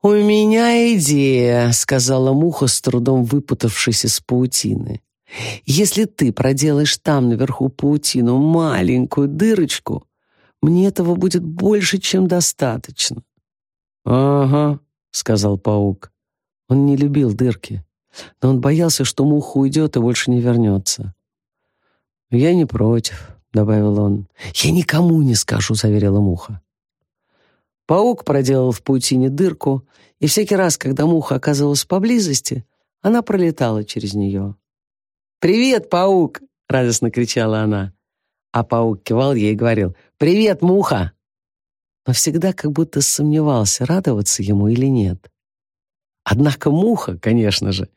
«У меня идея», — сказала муха, с трудом выпутавшись из паутины. «Если ты проделаешь там наверху паутину маленькую дырочку, мне этого будет больше, чем достаточно». «Ага», — сказал паук. Он не любил дырки, но он боялся, что муха уйдет и больше не вернется. «Я не против», — добавил он. «Я никому не скажу», — заверила муха. Паук проделал в паутине дырку, и всякий раз, когда муха оказывалась поблизости, она пролетала через нее. «Привет, паук!» — радостно кричала она. А паук кивал ей и говорил «Привет, муха!» Но всегда как будто сомневался, радоваться ему или нет. Однако муха, конечно же,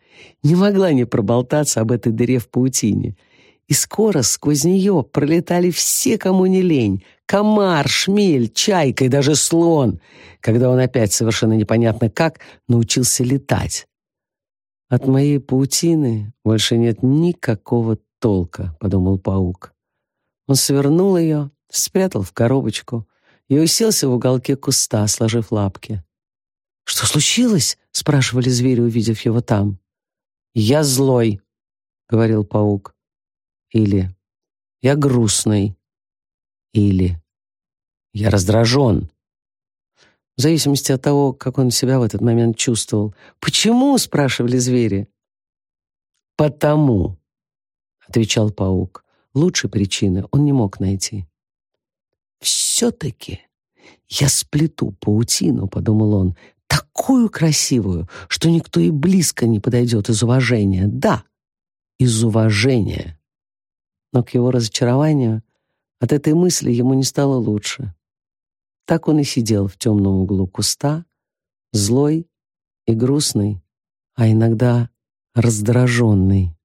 не могла не проболтаться об этой дыре в паутине — и скоро сквозь нее пролетали все, кому не лень. Комар, шмель, чайка и даже слон, когда он опять совершенно непонятно как научился летать. «От моей паутины больше нет никакого толка», — подумал паук. Он свернул ее, спрятал в коробочку и уселся в уголке куста, сложив лапки. «Что случилось?» — спрашивали звери, увидев его там. «Я злой», — говорил паук. Или «Я грустный». Или «Я раздражен». В зависимости от того, как он себя в этот момент чувствовал. «Почему?» — спрашивали звери. «Потому», — отвечал паук. Лучшей причины он не мог найти. «Все-таки я сплету паутину», — подумал он, «такую красивую, что никто и близко не подойдет из уважения. Да, из уважения» но к его разочарованию от этой мысли ему не стало лучше. Так он и сидел в темном углу куста, злой и грустный, а иногда раздраженный.